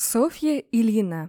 Софья Ильина.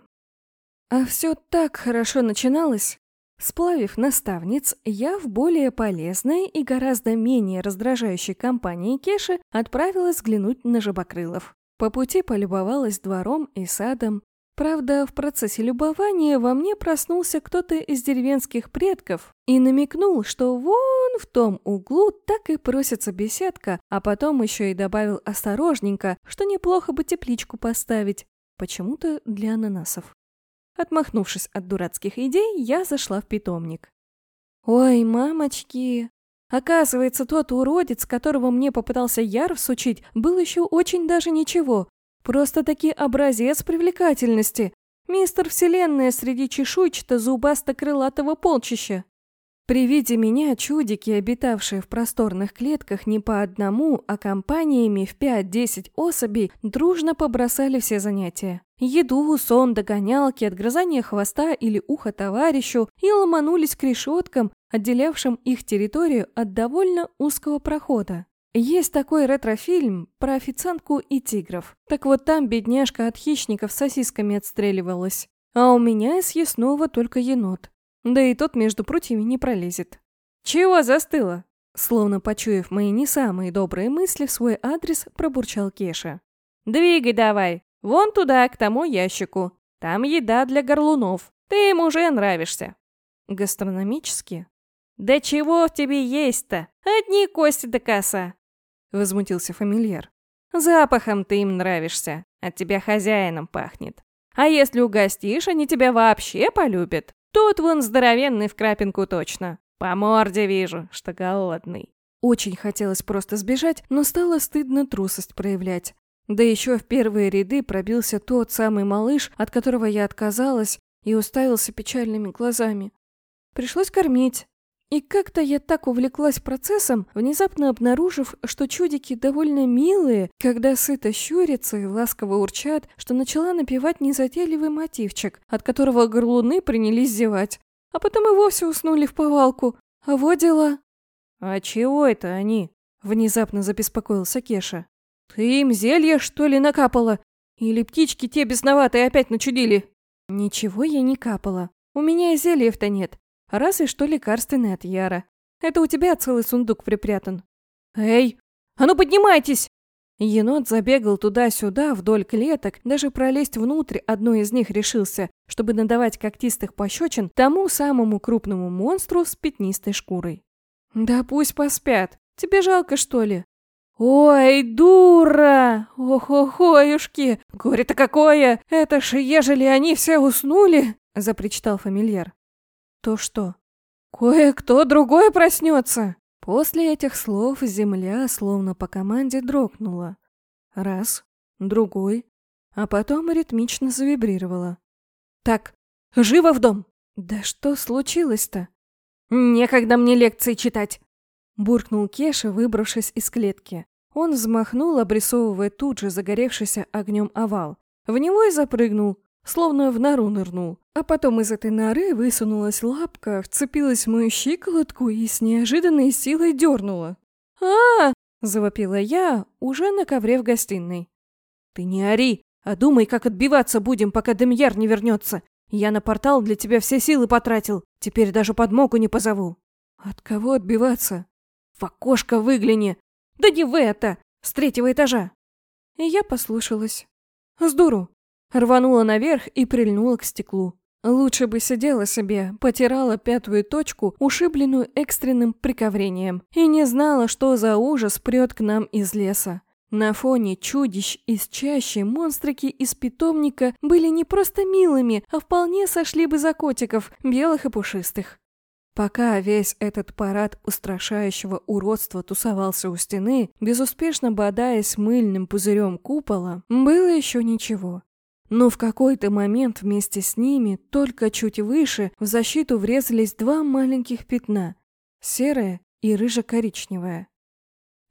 А все так хорошо начиналось. Сплавив наставниц, я в более полезной и гораздо менее раздражающей компании Кеши отправилась взглянуть на жабокрылов. По пути полюбовалась двором и садом. Правда, в процессе любования во мне проснулся кто-то из деревенских предков и намекнул, что вон в том углу так и просится беседка, а потом еще и добавил осторожненько, что неплохо бы тепличку поставить. Почему-то для ананасов. Отмахнувшись от дурацких идей, я зашла в питомник. «Ой, мамочки!» Оказывается, тот уродец, которого мне попытался Яр всучить, был еще очень даже ничего. Просто-таки образец привлекательности. Мистер Вселенная среди чешуйчато-зубасто-крылатого полчища. При виде меня чудики, обитавшие в просторных клетках не по одному, а компаниями в 5-10 особей, дружно побросали все занятия. Еду, сон, догонялки, отгрызание хвоста или уха товарищу и ломанулись к решеткам, отделявшим их территорию от довольно узкого прохода. Есть такой ретрофильм про официантку и тигров. Так вот там бедняжка от хищников сосисками отстреливалась. А у меня из ясного только енот. Да и тот между прутьями не пролезет. «Чего застыло?» Словно почуяв мои не самые добрые мысли в свой адрес, пробурчал Кеша. «Двигай давай! Вон туда, к тому ящику. Там еда для горлунов. Ты им уже нравишься». «Гастрономически?» «Да чего в тебе есть-то? Одни кости до коса!» Возмутился фамильяр. «Запахом ты им нравишься. От тебя хозяином пахнет. А если угостишь, они тебя вообще полюбят. Тут вон здоровенный в крапинку точно. По морде вижу, что голодный. Очень хотелось просто сбежать, но стало стыдно трусость проявлять. Да еще в первые ряды пробился тот самый малыш, от которого я отказалась, и уставился печальными глазами. Пришлось кормить. И как-то я так увлеклась процессом, внезапно обнаружив, что чудики довольно милые, когда сыто щурятся и ласково урчат, что начала напевать незатейливый мотивчик, от которого горлуны принялись зевать. А потом и вовсе уснули в повалку. А вот дела. «А чего это они?» — внезапно забеспокоился Кеша. «Ты им зелье, что ли, накапала? Или птички те бесноватые опять начудили?» «Ничего я не капала. У меня и зельев-то нет. Разве что лекарственный от Яра. Это у тебя целый сундук припрятан. Эй, а ну поднимайтесь! Енот забегал туда-сюда вдоль клеток, даже пролезть внутрь одной из них решился, чтобы надавать когтистых пощечин тому самому крупному монстру с пятнистой шкурой. «Да пусть поспят. Тебе жалко, что ли?» «Ой, дура! Ох-охоюшки! Горе-то какое! Это ж ежели они все уснули!» — запричитал фамильяр то что? Кое-кто другой проснется. После этих слов земля словно по команде дрогнула. Раз, другой, а потом ритмично завибрировала. Так, живо в дом! Да что случилось-то? Некогда мне лекции читать! Буркнул Кеша, выбравшись из клетки. Он взмахнул, обрисовывая тут же загоревшийся огнем овал. В него и запрыгнул, словно в нору нырнул. А потом из этой норы высунулась лапка, вцепилась в мою щиколотку и с неожиданной силой дернула. а, завопила я, уже на ковре в гостиной. «Ты не ори, а думай, как отбиваться будем, пока Демьяр не вернется. Я на портал для тебя все силы потратил, теперь даже подмогу не позову». «От кого отбиваться?» «В окошко выгляни!» «Да не в это! С третьего этажа!» И я послушалась. С дуру. Рванула наверх и прильнула к стеклу. Лучше бы сидела себе, потирала пятую точку, ушибленную экстренным приковрением, и не знала, что за ужас прет к нам из леса. На фоне чудищ из чащи монстрики из питомника были не просто милыми, а вполне сошли бы за котиков, белых и пушистых. Пока весь этот парад устрашающего уродства тусовался у стены, безуспешно бодаясь мыльным пузырем купола, было еще ничего. Но в какой-то момент вместе с ними, только чуть выше, в защиту врезались два маленьких пятна – серое и рыжо-коричневое.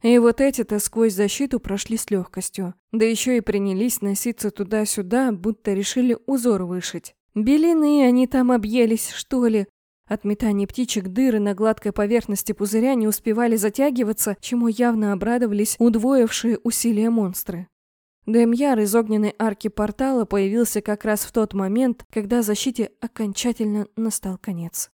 И вот эти-то сквозь защиту прошли с легкостью, да еще и принялись носиться туда-сюда, будто решили узор вышить. Белины они там объелись, что ли? От метания птичек дыры на гладкой поверхности пузыря не успевали затягиваться, чему явно обрадовались удвоившие усилия монстры. Демьяр из огненной арки портала появился как раз в тот момент, когда защите окончательно настал конец.